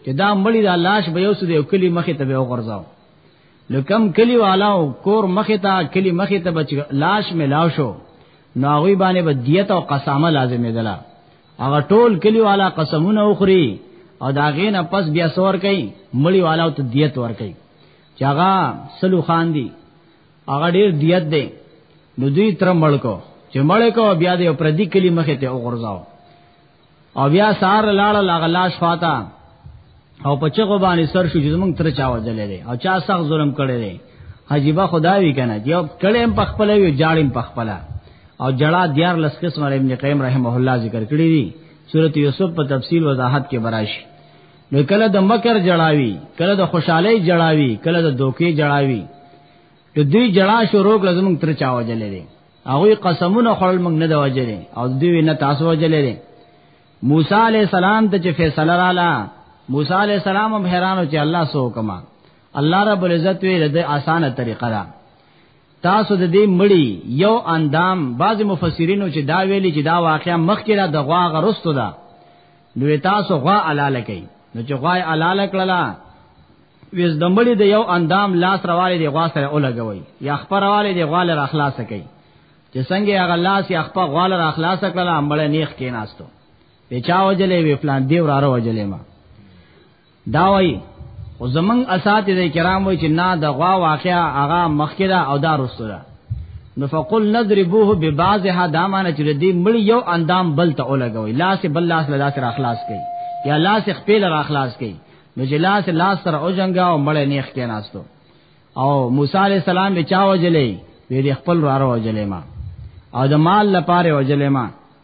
چې دا مړی د لاش به یو سود یو کلی مخې ته به وغورځاو لکم کلی والاو کور مخې ته کلی مخې ته بچ لاش ملاو شو ناغوی باندې به دیت او قسامه لازمې دلا هغه ټول کلی والا قسمونه وخوري او دا غینه پس بیا سور کوي مړی والاو ته دیت ور کوي چاغه سلو خان دی هغه ډیر دیت دی نو دوی تر ملکو چې ملکو بیا دې پر دې کلی مخه ته وګرځاو او بیا سار لاړ لاغه لاش فاتا او په چغو باندې سر شو چې موږ تر چا وځلې دي او چا سخت ظلم کړی دی عجیبه خدای کنه یو کلم په خپل یو جاړم په خپل او جړه دیار لس قسم ابن قیم رحمه الله ذکر کړی دی سورۃ یوسف په تفصیل وضاحت کې براشي نو کله د مکر جړاوي کله د خوشحالي جړاوي کله د دوکي جړاوي ته دوی جړا شروع کړه زمونږ تر چا وجلې دي هغه قسمونه خړل مونږ نه د وجلې او دوی نه تاسو وجلې دي موسی عليه السلام ته چې فیصله رااله موسی عليه السلام هم حیرانو چې الله سو کما الله رب العزت وی د اسانه طریقه ده تاسو د دې مړی یو اندام بعض مفسرینو چې دا ویلي چې دا واقعا مخکې را د غوا غرستو ده نو تاسو غوا علاله کوي نو چې غوا علاله کړلا ویز دمړي د یو اندام لاس رواله دی غوا سره اولګوي یا خبر رواله دی غوا لر اخلاص کوي چې څنګه هغه لاس یا خپل غوا لر اخلاص کړلا امړ نیخ کې ناستو په چا وجلې وی پلان دی وراره وجلې ما دا وای او زمنګ اساتذه کرام وای چې نه د غوا واقعا هغه مخکره او دا رسول نو فقل نضربوه ببعضها دا معنی چې دې مړ یو اندام بل ته ولګوي لاس بل لاس له لاس را خلاص کړي یا لاس خپل را خلاص کړي نو چې لاس لاس سره او جنگا او مړ نیخ کې ناستو او موسی علی السلام به چا وجلې وی دې خپل را وجلې ما او د مال لپاره وجلې ما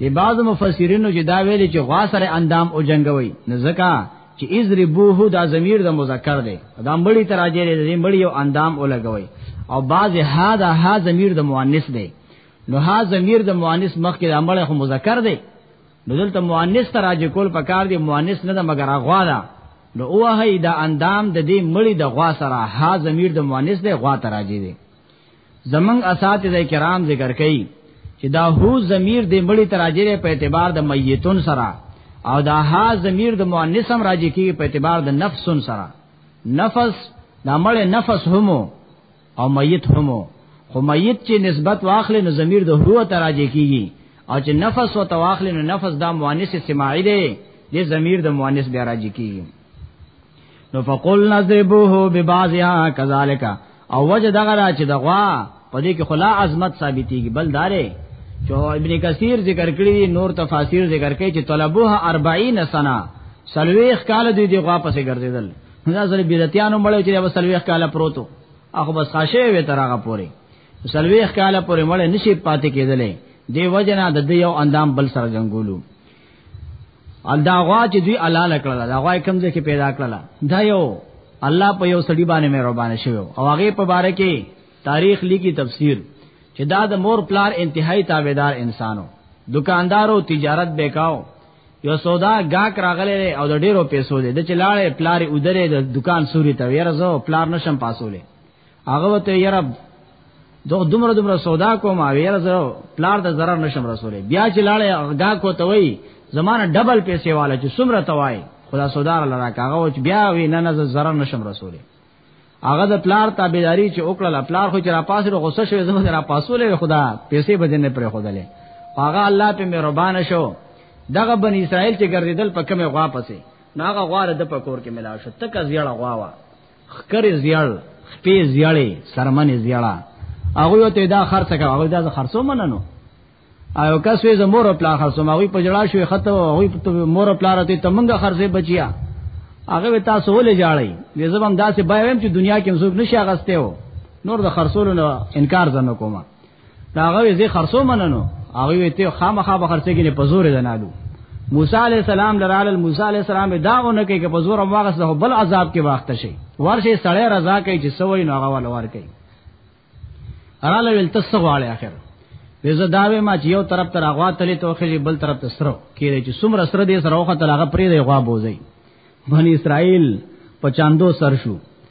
دی بعض مفسرینو چې دا ویلي چې غوا سره اندام او جنگوي نه زکا چې اذربوه دا ضمیر د مذکر دی دا مړی تراجه دی مړی یو اندام او لګوي او بعض ها دا ها ضمیر د مؤنث دی نو ها ضمیر د مؤنث مخ کې د مړی خو مذکر دی نو دلته مؤنث تراجه کول پکار دی مؤنث نه د مگر غوا ده نو اوه دا اندام د دې مړی د غوا سره ها ضمیر د مؤنث دی غوا تراجه دی زمنګ اساتذه کرام ذکر کوي چې دا هو ضمیر د مړی تراجره په اعتبار د میتون سره او دا ها ضمیر د مؤنث هم راځي کې په اعتبار د نفسون سره نفس دا مړ نفس هم او میت هم خو میت چې نسبت واخلې نو ضمیر د هو تراجه کیږي او چې نفس او تواخلې نو نفس دا مؤنث سماعی دی د ضمیر د مؤنث بیا راځي کیږي نو فقل نذبوه ببازیا کذالک او وجه دغه را چې دغوا په دې کې خلا عظمت ثابتېږي بل دارې چې ابن کثیر ذکر کړی دی نور تفاسیر ذکر کوي چې طلبوه 40 سنه سلويخ کال دوی دی غوا پسې ګرځیدل دا سره بدعتانو مړ چې به سلويخ کال پروتو هغه بس خاشه وي تر هغه پوري سلويخ کال پوري مړ نشي پاتې کېدلې دی وجنه د یو اندام بل سره جنگولو ال دا غوا چې دوی الله لکړه دا غوا کم ځای کې پیدا کړله دا یو الله په یو سړي باندې مهربان شوی او هغه په باره کې تاریخ لیکي تفسیر چې دا د مور پلار انتهایی تابعدار انسانو دکاندارو تجارت بیکاو یو سودا گاک راغله او د ډیرو پیسو دې د چلاړې پلار ودره د دکان سوري ته ورزو پلار نشم پاسولې هغه وته یرب دوه دومره دومره سودا کوم او یره زه پلار د zarar نشم رسولې بیا چې لاړې غا کو ته وای زمانه ډبل پیسې والا چې سمره توای خدا سودا لرا کاغه چې بیا وی نه نه زه zarar نشم رسولې هغه د پلار تابعداري چې وکړه پلار خو چې را پاسې غوسه شوی زموږ را پاسولې خدا پیسې بدنه پر خدله هغه الله په مهربان شو دغه بن اسرائیل چې ګرځیدل په کومه غوا پسې ناغه غوا د پکور کې ملا شو تک زیړه غوا وا خکر زیړ خپې زیړې سرمن زیړه هغه ته دا خرڅ کړه هغه دا خرڅو مننو او کس وی زمور پلا خرڅو ما وی پجړا شوې خطه وی په مور پلا راته تمنګ خرڅې بچیا هغه وی تاسو ولې جاړی وی زبم داسې بایم چې دنیا کې مسوک نشه غسته و نور د خرڅولو انکار زنه کومه داغه زی خرصو مننو هغه ته خامخا به خرڅه کې په زور ده نالو موسی علی السلام لرال موسی علی السلام داونه کې کې په زور واغس له بل عذاب کې واخته شي ورشه سړی رضا کوي چې سوي نو هغه ول ور کوي اراله ول تسغواله اخر وزه داوی ما چې یو طرف تر اغوا تلې ته خېږي بل طرف ته سره کېږي چې سمره سره دې سره وخت لاغه پرې دی غوا بوزي بنی اسرائیل په چاندو سر شو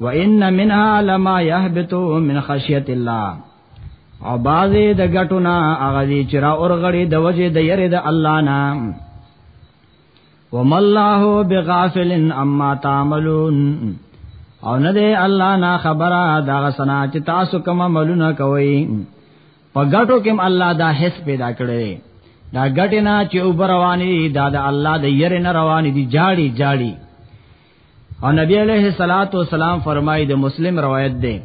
وان منها لما يهبط من خشيه الله او بازي د غټونا هغه دي چې را اورغړي د وجه د يره د الله نام وم الله بغافل اما تعملون او نه دی الله نا خبره دا سنا چې تاسو کوم عملونه کوي په غټو کې الله دا حس پیدا کړي دا غټ نه چې وبرواني دا د الله د ير نه رواني دي جاړي جاړي او نبی علیہ الصلات والسلام فرمایي د مسلم روایت دی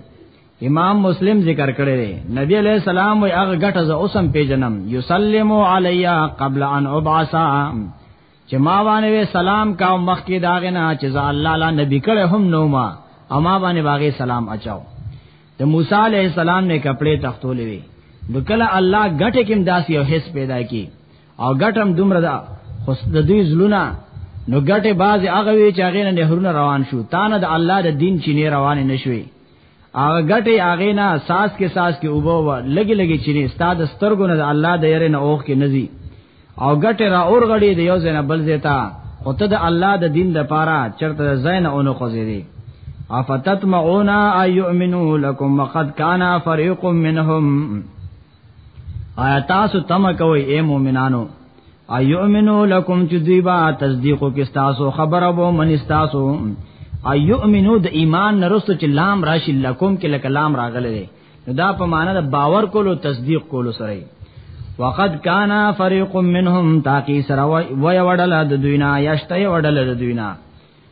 امام مسلم ذکر کړی دی نبی علیہ السلام وی هغه غټه ز اوسم پیجنم یسلم علیا قبل ان ابعث چې ما باندې سلام کا مخ کې داغه نه چې ز الله لا نبی کړه هم نو ما او ما باندې باغې سلام اچاو د موسی علیہ السلام نه کپڑے تختولې وی نو کله الله غټه کې داس یو حس پیدا کی او ګټم دومره ده خو د دوی زلونه نو ګټه باز هغه وی چې هغه نه نهرونه روان شو تا نه د الله د دین چینه روان نه شوي هغه ګټه هغه نه ساس کې ساس کې اوبو و لګي لګي چینه استاد سترګو نه د الله د یره نه اوخ کې نزي او ګټه را اور غړي د یو زنه بل زیتا او ته د الله د دین د پاره چرته زین اونو خوځېږي افتتمعون ايؤمنوا لكم وقد كان فريق منهم آیا تاسو تم کوئ اے مومنانو ایؤمنو لکم چې دوی با تصدیقو کې تاسو خبره وو من تاسو ایؤمنو د ایمان نرستو چې لام راشي لکم کې لکه لام راغلی دی نو دا په معنا د باور کولو تصدیق کولو سره وقد کان فريق منهم تاکي سره وي وړل د دوینا یشته وړل د دوینا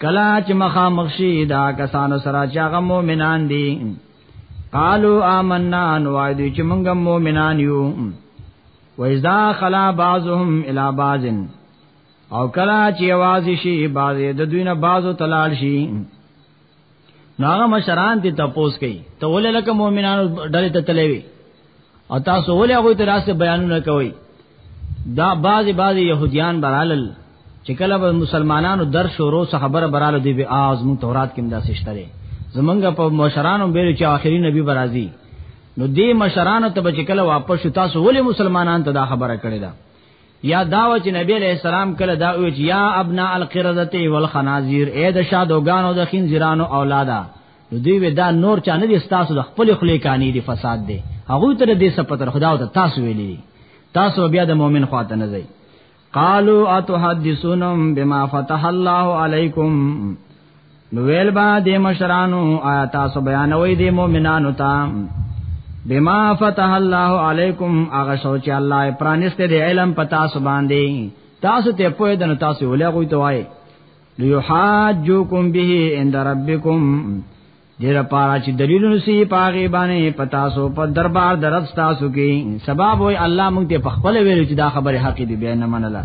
کلا چې مخا مخشي دا کسانو سره چې هغه مؤمنان دي قالو آمنا نوای دوی چې موږ مؤمنان یو و اذا خلا بعضهم الى بعض او کلا چې आवाज شي بعض د دوی نه بعضو تلال شي ناغه مشران دي تاسو کوي ته ولې لکه مؤمنانو ډلې ته تلوي او تاسو ولې هغه ته راسته بیانونه کوي دا بعضی بعضی يهوديان برالل چې کله به مسلمانانو در شروع څخه خبره براله دی به آز مون تورات کې مدا سشته لري زمونږ په مشرانو به چې آخري نبی برازي نو دې مشرانو ته به چې کله واپس تاسو ولې مسلمانان ته دا خبره کړې ده یا داو چې نبی علیہ السلام کله دا وی چې یا ابنا القردته والخنازیر اے د شادوګانو د خنزیرانو اولادا نو دوی وی دا نور چا نه دي تاسو د خپل خلی کانی دی فساد دی هغه تر دې سپتر خدا او تاسو ویلی تاسو بیا د مؤمن خواته نه ځئ قالوا اتحدثونهم بما فتح الله عليكم نو ویل با د مشرانو آیا تاسو بیانوي د مؤمنانو ته بما فتح الله علیکم هغه شو چې الله پرانسته د علم په تاسو باندې تاسو ته پوه دن تاسو ولې غوي ته وای لیحاجوکم به عند ربکم دیر پارا چې دلیلونه سی پاغي باندې پتا سو په دربار درځ تاسو کې سبب وای الله مونږ ته په خپل ویل چې دا خبره حق دی بیا نه منله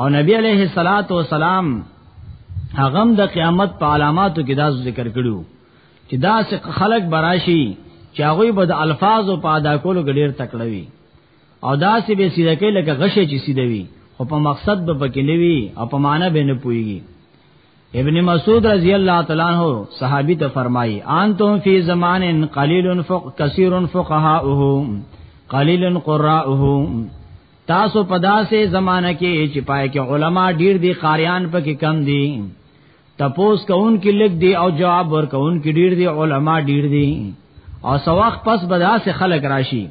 او نبی علیہ الصلات والسلام هغه د قیامت په علاماتو کې دا ذکر کړو چې دا سه خلق براشي چې هغه به د الفاظ او پادا کولو ګډیر تکړوي او دا سه به سیده کې لکه غشه چې سیده وي او په مقصد به پکې نه وي او په معنی به نه پويږي ابن مسعود رضی الله تعالی عنہ صحابي ته فرمایي انتم فی زمان قلیل فق کثیر فقهاؤه قلیل قراءه تاسو په داسې زمانہ کې چې پای کې علما ډیر دي قاریان پکې کم دي تپوس کون کې لګ دي او جواب ور کون کې ډیر دي علما ډیر دي او سواخ پس بدا سے خلق راشي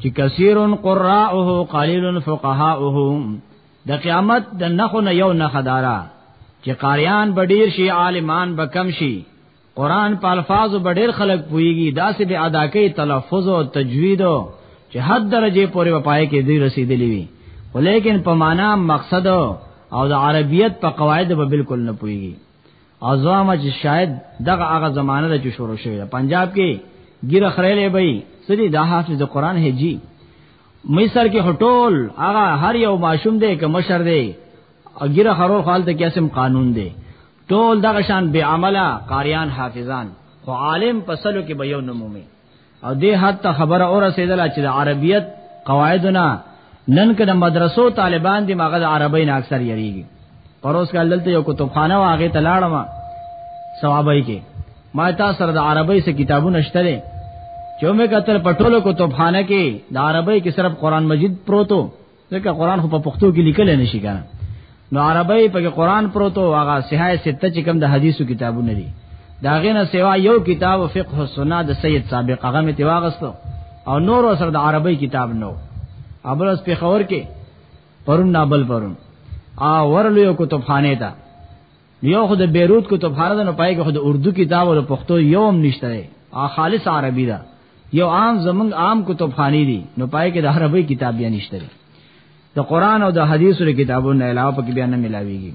چې کثیر قراءه قلیل فقهاءه د قیامت د نخو نه یو نخدارا چې قاریان بډیر شي عالمان بکم شي قران په الفاظ ډېر خلک پويږي داسې به ادا کوي تلفظ او تجوید چې حد درجه پورې وپای کې دی رسیدلی وي ولیکن په معنا مقصد او د عربیت په قواعد به بالکل نه پويږي ازوامه چې شاید دغه هغه زمانه د شروع شوی پنجاب کې ګیره خړلې وي سړي د حافظ قرآن هجی مصر کې هټول هغه هر یو ماشوم دی که مشر دی اګیره خرو خال ته قسم قانون دی ټول دغه شان بی عمله قاریان حافظان خو عالم پسلو کې به یو نمومي او دې حد ته خبره اور رسیدله چې د عربیت قواعدونه نن کله مدرسو طالبان دي مغه د عربی نه اکثر یریږي پروس کال دلته یو کتابخانه واغې ته لاړم ثوابای کې ما تا سره د عربی سره کتابونه شته دي چې مې کتل پټولو کتابخانه کې د عربی کې صرف قران مجید پروتو ځکه قران خو په پښتو کې لیکل نه شي کنه نو عربی په قران پروتو هغه صحای سته چې کوم د حدیثو کتابونه دي دا غینه سوا یو کتاب فقه السنه د سید سابق هغه می تیواغستو او نور سره د عربی کتاب نو ابرز په خور کې پرون نابل پرون آ ورلو یو کتابخانه ته یو خو د بیروت کتابخانه ده نو پای کې خو د اردو کتاب او پښتو یو هم نشته دی خالص عربي ده یو عام زمنګ عام کتابخانی دي نو پای کې د عربي کتاب بیا نشته دی د قران او د حدیثو کتابونو علاوه پکې بیا نه ملاويږي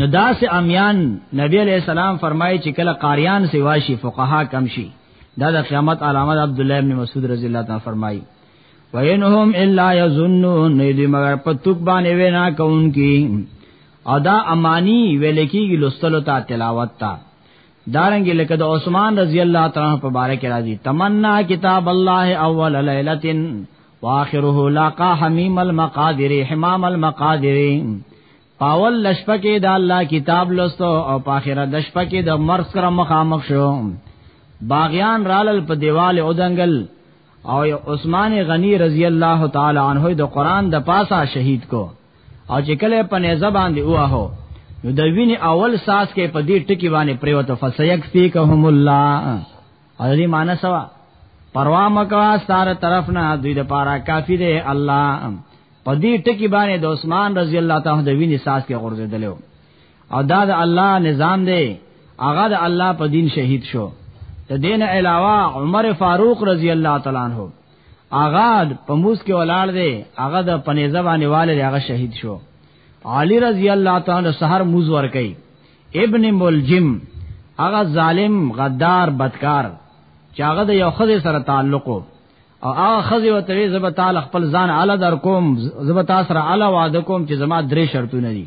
نو داس امیان نبی علیہ السلام فرمایي چې کله قاریان سیوا شي فقها کم شي دا د قیامت علامت عبد الله ابن مسعود رضی الله تعالی فرمایي وینهم الا یظنون دې مگر پتوک باندې وینا کوونکی او دا امانی ویل کېږي لوستلو ته تلاوت ته دارنګ لکه د عثمان رضی الله تعالی په باره کې راځي تمنا کتاب الله اول ليله واخره لاقا حمیم المقادر حمام المقادر پاول لشپه کې د الله کتاب لوستو او په اخره د شپه کې د مرګ سره مخامخ شو باغیان رالل په دیوال او دنګل او یو عثمان غنی رضی الله تعالی عنہ د قران د پاسا شهید کو او چې کله په نه زبان دی واه نو د وین اول ساس کې په دې ټکی باندې پریوت فسیک فیکهم الله او دې معنی سوا پروا مکوا ستاره طرف نه دوی د پاره کافی دی الله په دې ټکی باندې د عثمان رضی الله تعالی د وینې ساس کې غورځیدلو او دا د الله نظام دی هغه د الله په دین شهید شو د دین علاوه عمر فاروق رضی الله تعالی عنہ هغه په موس کې ولاړ دی هغه د پنیزه باندې والي هغه شهید شو علی رضی الله تعالی سحر موز ور کوي ابن ملجم هغه ظالم غدار بدکار چې هغه د یو خزه سره تعلق او هغه خزه وته زب تعالی خپل ځان اعلی در کوم زب تاسو را اعلی وعده کوم چې زما درې شرطونه دي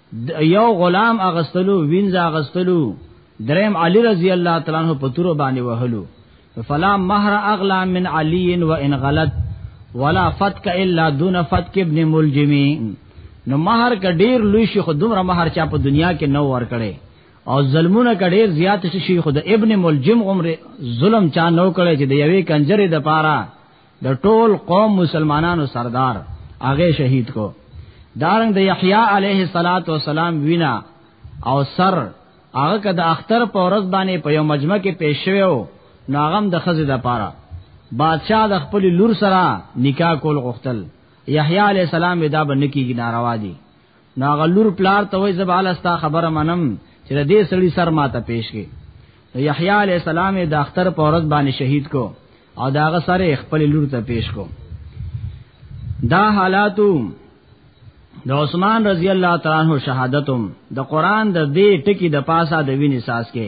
یو غلام اغستلو وینځ اغستلو دریم علی رضی الله تعالی عنہ په تور باندې وهلو فلا مہر اغلا من علی و ان غلط ولا فتک الا دون فتک ابن ملجمی نو مہر کا ډیر لوی شي خو دومره مہر چا په دنیا کې نو ور کړي او ظلمونه کا ډیر زیات شي خو د ابن ملجم عمر ظلم چا نو کړي چې د یوې کنجره د پاره د ټول قوم مسلمانانو سردار هغه شهید کو دارنګ د یحیی علیه الصلاۃ والسلام وینا او سر هغه که د اختر په ورځ باندې په یو مجمع کې پیش شوی او ناغم د خزې د پاره بادشاہ د خپل لور سره نکاح کول غوښتل یحیی علیه السلام دا باندې کیږي ناروا دي نا غلور پلار ته وای زباله ستا خبره منم چې د دې سړي سر ماته پیش کی یحیی علی السلام د اختر په ورځ باندې شهید کو او داغه سره خپل لور ته پیش کو دا حالاتو د عثمان رضی الله تعالی عنہ شهادتم د قران د دې ټکی د پاسا د وینې ساس کې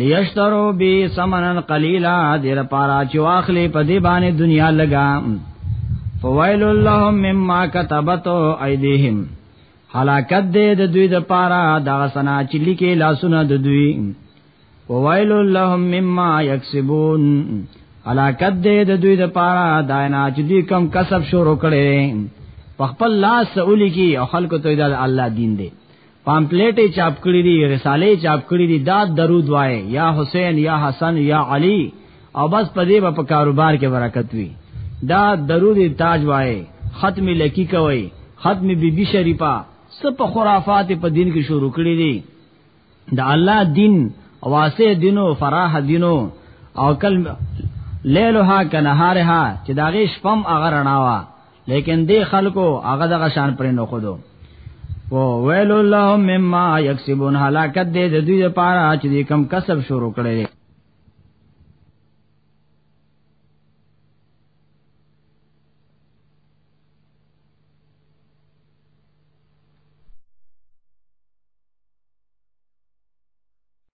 لیشترو بی سمنن قلیلا دیر پارا چې واخلې په دې باندې دنیا لگا فویل اللهم مما كتبتو ایدیهم حلاکت دې د دوی د پارا دا سنا چې لیکي لاسونه د دوی وویل لهم مما یکسبون حلاکت دې د دوی د پارا دا نه چې دوی کم کسب شروع کړي په خپل لاس اولی کی او خلکو ته دا الله دین دی پامپلیټ چاپ کړی دی رساله چاپ کړی دی دا درود وای یا حسین یا حسن یا علی او بس په دې په کاروبار کې برکت وی دا درود تاج وای ختم لکی کوي ختم بی بی شریفه سپ خرافات په دین کې شروع کړی دی دا الله دین واسع دینو فراح دینو او کل لیلها کنهارها چې داغه شپم اغه رڼاوه لیکن دې خلکو هغه دغه شان پر نه خودو و ویل اللهم مما یکسبون هلاکت دې د دوی لپاره چې دې کم کسب شروع کړي